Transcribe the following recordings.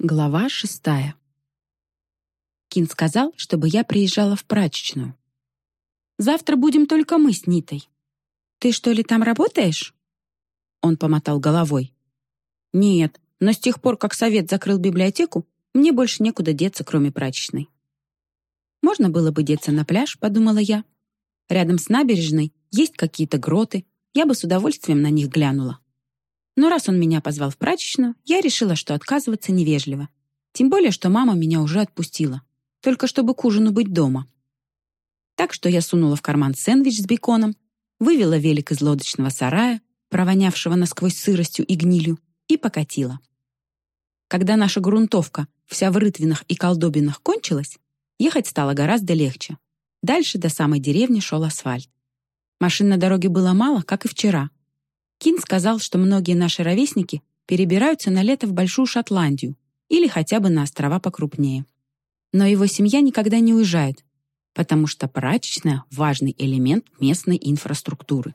Глава шестая. Кин сказал, чтобы я приезжала в прачечную. «Завтра будем только мы с Нитой. Ты что ли там работаешь?» Он помотал головой. «Нет, но с тех пор, как совет закрыл библиотеку, мне больше некуда деться, кроме прачечной». «Можно было бы деться на пляж», — подумала я. «Рядом с набережной есть какие-то гроты, я бы с удовольствием на них глянула». Но раз он меня позвал в прачечную, я решила, что отказываться невежливо. Тем более, что мама меня уже отпустила. Только чтобы к ужину быть дома. Так что я сунула в карман сэндвич с беконом, вывела велик из лодочного сарая, провонявшего насквозь сыростью и гнилью, и покатила. Когда наша грунтовка, вся в рытвинах и колдобинах, кончилась, ехать стало гораздо легче. Дальше до самой деревни шел асфальт. Машин на дороге было мало, как и вчера, Кин сказал, что многие наши ровесники перебираются на лето в Большую Шотландию или хотя бы на острова покрупнее. Но его семья никогда не уезжает, потому что прачечная — важный элемент местной инфраструктуры.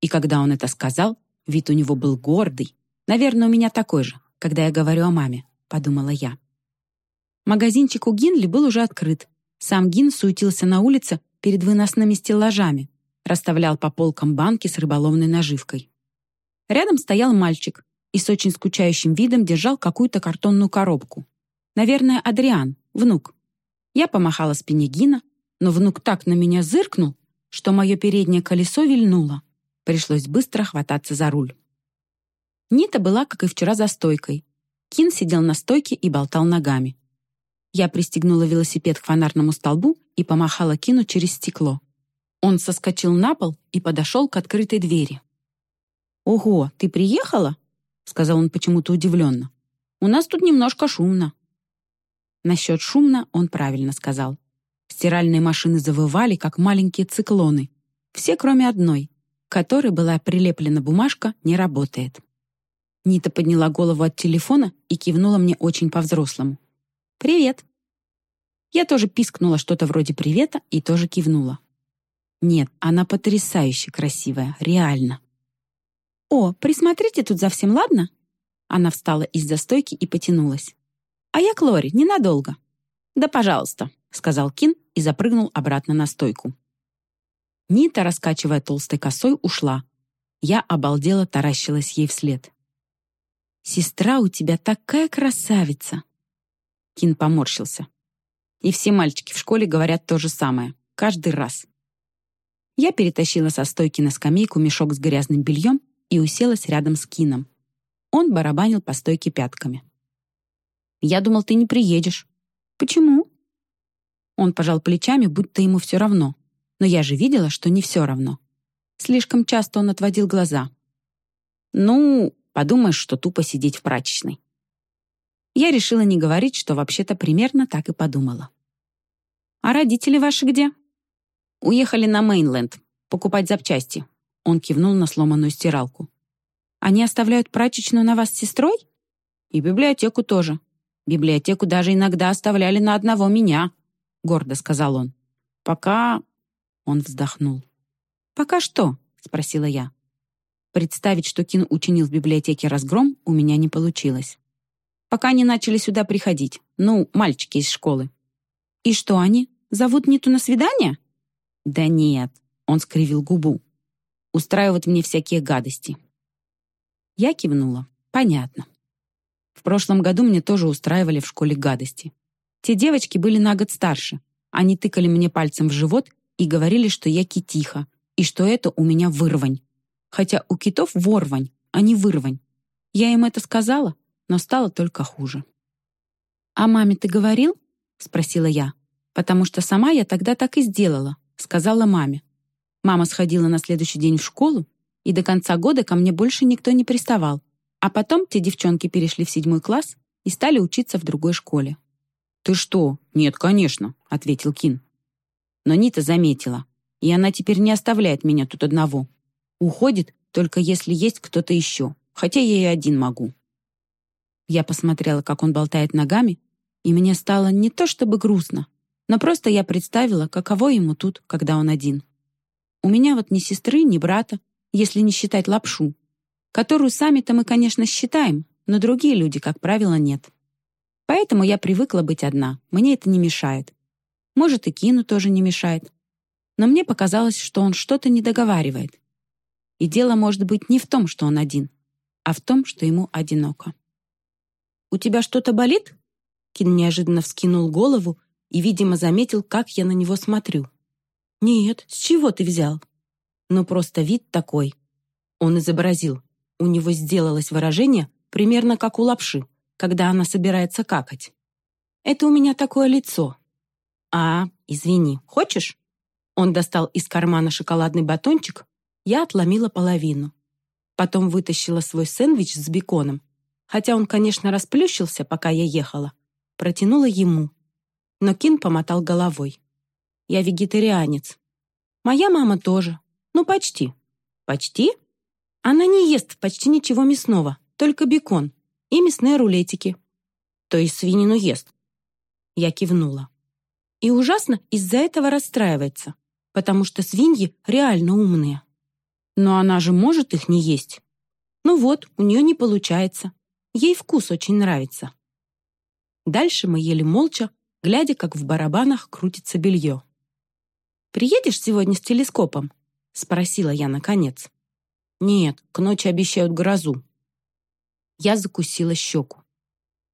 И когда он это сказал, вид у него был гордый. Наверное, у меня такой же, когда я говорю о маме, подумала я. Магазинчик у Гинли был уже открыт. Сам Гин суетился на улице перед выносными стеллажами, расставлял по полкам банки с рыболовной наживкой. Рядом стоял мальчик и с очень скучающим видом держал какую-то картонную коробку. Наверное, Адриан, внук. Я помахала спине Гина, но внук так на меня зыркнул, что мое переднее колесо вильнуло. Пришлось быстро хвататься за руль. Нита была, как и вчера, за стойкой. Кин сидел на стойке и болтал ногами. Я пристегнула велосипед к фонарному столбу и помахала Кину через стекло. Он соскочил на пол и подошел к открытой двери. «Ого, ты приехала?» — сказал он почему-то удивленно. «У нас тут немножко шумно». Насчет шумно он правильно сказал. Стиральные машины завывали, как маленькие циклоны. Все, кроме одной, которой была прилеплена бумажка, не работает. Нита подняла голову от телефона и кивнула мне очень по-взрослому. «Привет». Я тоже пискнула что-то вроде привета и тоже кивнула. Нет, она потрясающе красивая, реально. «О, присмотрите тут за всем, ладно?» Она встала из-за стойки и потянулась. «А я к Лори, ненадолго». «Да, пожалуйста», — сказал Кин и запрыгнул обратно на стойку. Нита, раскачивая толстой косой, ушла. Я обалдела таращилась ей вслед. «Сестра у тебя такая красавица!» Кин поморщился. И все мальчики в школе говорят то же самое. Каждый раз. Я перетащила со стойки на скамейку мешок с грязным бельем и уселась рядом с Кином. Он барабанил по стойке пятками. «Я думал, ты не приедешь». «Почему?» Он пожал плечами, будто ему все равно. Но я же видела, что не все равно. Слишком часто он отводил глаза. «Ну, подумаешь, что тупо сидеть в прачечной». Я решила не говорить, что вообще-то примерно так и подумала. «А родители ваши где?» «Уехали на Мейнленд, покупать запчасти. Он кивнул на сломанную стиралку. «Они оставляют прачечную на вас с сестрой?» «И библиотеку тоже. Библиотеку даже иногда оставляли на одного меня», — гордо сказал он. «Пока...» — он вздохнул. «Пока что?» — спросила я. Представить, что Кин учинил в библиотеке разгром, у меня не получилось. Пока они начали сюда приходить. Ну, мальчики из школы. «И что они? Зовут Ниту на свидание?» «Да нет», — он скривил губу устраивать мне всякие гадости. Я кивнула. Понятно. В прошлом году мне тоже устраивали в школе гадости. Те девочки были на год старше. Они тыкали мне пальцем в живот и говорили, что я китиха, и что это у меня вырвань. Хотя у китов ворвань, а не вырвань. Я им это сказала, но стало только хуже. «А маме ты говорил?» — спросила я. «Потому что сама я тогда так и сделала», — сказала маме. Мама сходила на следующий день в школу, и до конца года ко мне больше никто не приставал. А потом те девчонки перешли в седьмой класс и стали учиться в другой школе. «Ты что? Нет, конечно», — ответил Кин. Но Нита заметила, и она теперь не оставляет меня тут одного. Уходит, только если есть кто-то еще, хотя я и один могу. Я посмотрела, как он болтает ногами, и мне стало не то чтобы грустно, но просто я представила, каково ему тут, когда он один. У меня вот ни сестры, ни брата, если не считать лапшу, которую сами-то мы, конечно, считаем, но другие люди, как правило, нет. Поэтому я привыкла быть одна, мне это не мешает. Может, и Кину тоже не мешает. Но мне показалось, что он что-то не договаривает. И дело может быть не в том, что он один, а в том, что ему одиноко. «У тебя что-то болит?» Кин неожиданно вскинул голову и, видимо, заметил, как я на него смотрю. «Нет, с чего ты взял?» «Ну, просто вид такой». Он изобразил. У него сделалось выражение примерно как у лапши, когда она собирается какать. «Это у меня такое лицо». «А, извини, хочешь?» Он достал из кармана шоколадный батончик, я отломила половину. Потом вытащила свой сэндвич с беконом, хотя он, конечно, расплющился, пока я ехала. Протянула ему. Но Кин помотал головой. «Я вегетарианец. Моя мама тоже. Ну, почти». «Почти?» «Она не ест почти ничего мясного, только бекон и мясные рулетики». «То есть свинину ест?» Я кивнула. И ужасно из-за этого расстраивается, потому что свиньи реально умные. Но она же может их не есть. Ну вот, у нее не получается. Ей вкус очень нравится. Дальше мы ели молча, глядя, как в барабанах крутится белье. «Приедешь сегодня с телескопом?» — спросила я наконец. «Нет, к ночи обещают грозу». Я закусила щеку.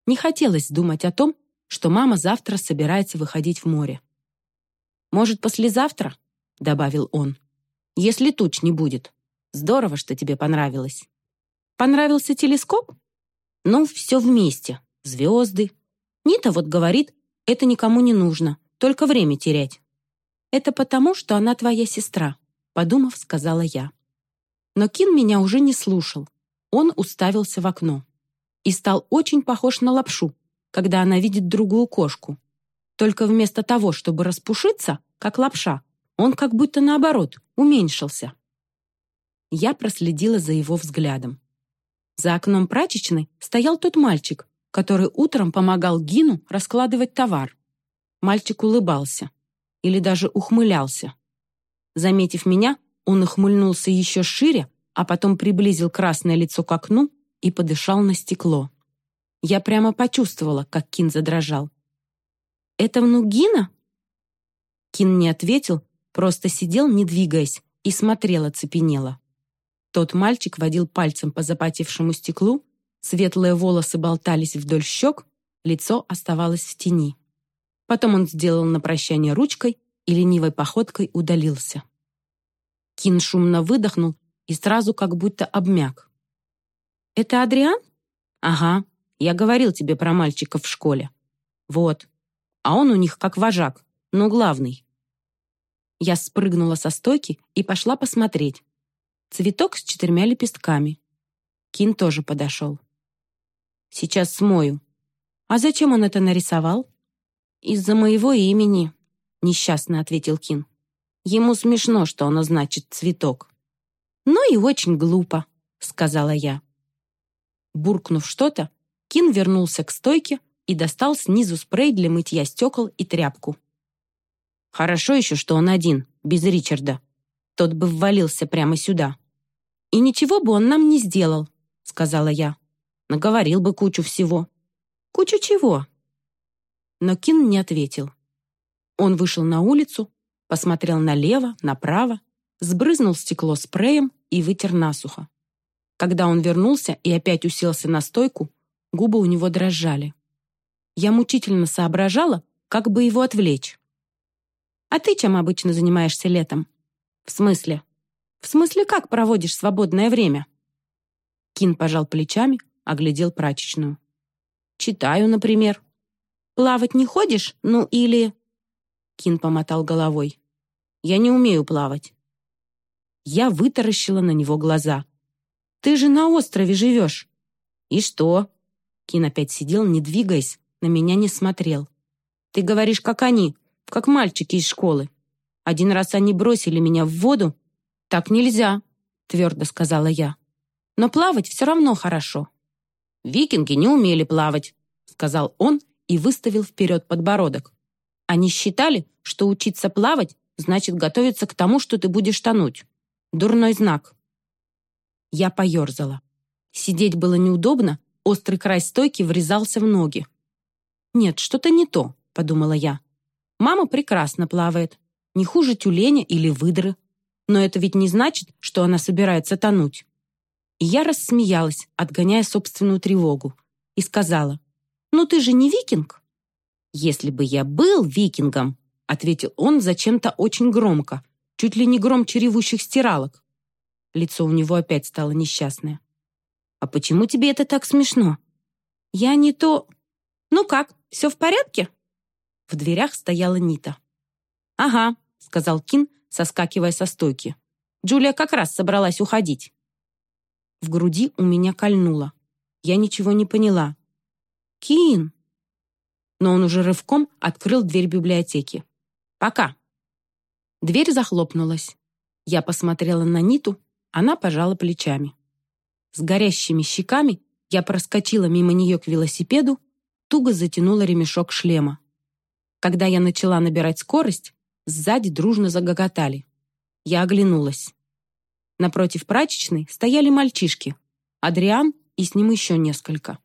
Не хотелось думать о том, что мама завтра собирается выходить в море. «Может, послезавтра?» — добавил он. «Если туч не будет. Здорово, что тебе понравилось». «Понравился телескоп?» Ну, все вместе. Звезды. Нита вот говорит, это никому не нужно, только время терять. Это потому, что она твоя сестра, подумав, сказала я. Но Кин меня уже не слушал. Он уставился в окно. И стал очень похож на лапшу, когда она видит другую кошку. Только вместо того, чтобы распушиться, как лапша, он как будто наоборот, уменьшился. Я проследила за его взглядом. За окном прачечной стоял тот мальчик, который утром помогал Гину раскладывать товар. Мальчик улыбался. Или даже ухмылялся. Заметив меня, он ухмыльнулся еще шире, а потом приблизил красное лицо к окну и подышал на стекло. Я прямо почувствовала, как Кин задрожал. «Это внук Гина?» Кин не ответил, просто сидел, не двигаясь, и смотрел оцепенело. Тот мальчик водил пальцем по запотевшему стеклу, светлые волосы болтались вдоль щек, лицо оставалось в тени. Потом он сделал на прощание ручкой и ленивой походкой удалился. Кин шумно выдохнул и сразу как будто обмяк. «Это Адриан?» «Ага, я говорил тебе про мальчиков в школе. Вот. А он у них как вожак, но главный». Я спрыгнула со стойки и пошла посмотреть, Цветок с четырьмя лепестками. Кин тоже подошел. «Сейчас смою». «А зачем он это нарисовал?» «Из-за моего имени», — несчастно ответил Кин. «Ему смешно, что оно значит «цветок». «Ну и очень глупо», — сказала я. Буркнув что-то, Кин вернулся к стойке и достал снизу спрей для мытья стекол и тряпку. Хорошо еще, что он один, без Ричарда. Тот бы ввалился прямо сюда. «И ничего бы он нам не сделал», — сказала я. «Наговорил бы кучу всего». «Кучу чего?» Но Кин не ответил. Он вышел на улицу, посмотрел налево, направо, сбрызнул стекло спреем и вытер насухо. Когда он вернулся и опять уселся на стойку, губы у него дрожали. Я мучительно соображала, как бы его отвлечь. «А ты чем обычно занимаешься летом?» «В смысле?» «В смысле, как проводишь свободное время?» Кин пожал плечами, оглядел прачечную. «Читаю, например». «Плавать не ходишь? Ну, или...» Кин помотал головой. «Я не умею плавать». Я вытаращила на него глаза. «Ты же на острове живешь». «И что?» Кин опять сидел, не двигаясь, на меня не смотрел. «Ты говоришь, как они, как мальчики из школы. Один раз они бросили меня в воду, «Так нельзя», — твердо сказала я. «Но плавать все равно хорошо». «Викинги не умели плавать», — сказал он и выставил вперед подбородок. «Они считали, что учиться плавать значит готовиться к тому, что ты будешь тонуть. Дурной знак». Я поерзала. Сидеть было неудобно, острый край стойки врезался в ноги. «Нет, что-то не то», — подумала я. «Мама прекрасно плавает, не хуже тюленя или выдры. Но это ведь не значит, что она собирается тонуть». И я рассмеялась, отгоняя собственную тревогу, и сказала, «Ну ты же не викинг?» «Если бы я был викингом», — ответил он зачем-то очень громко, чуть ли не громче ревущих стиралок. Лицо у него опять стало несчастное. «А почему тебе это так смешно?» «Я не то...» «Ну как, все в порядке?» В дверях стояла Нита. «Ага», — сказал Кин, соскакивая со стойки. «Джулия как раз собралась уходить». В груди у меня кольнуло. Я ничего не поняла. «Кин!» Но он уже рывком открыл дверь библиотеки. «Пока!» Дверь захлопнулась. Я посмотрела на Ниту, она пожала плечами. С горящими щеками я проскочила мимо нее к велосипеду, туго затянула ремешок шлема. Когда я начала набирать скорость, сзади дружно загоготали. Я оглянулась. Напротив прачечной стояли мальчишки. Адриан и с ним еще несколько.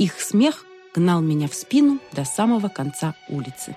Их смех гнал меня в спину до самого конца улицы.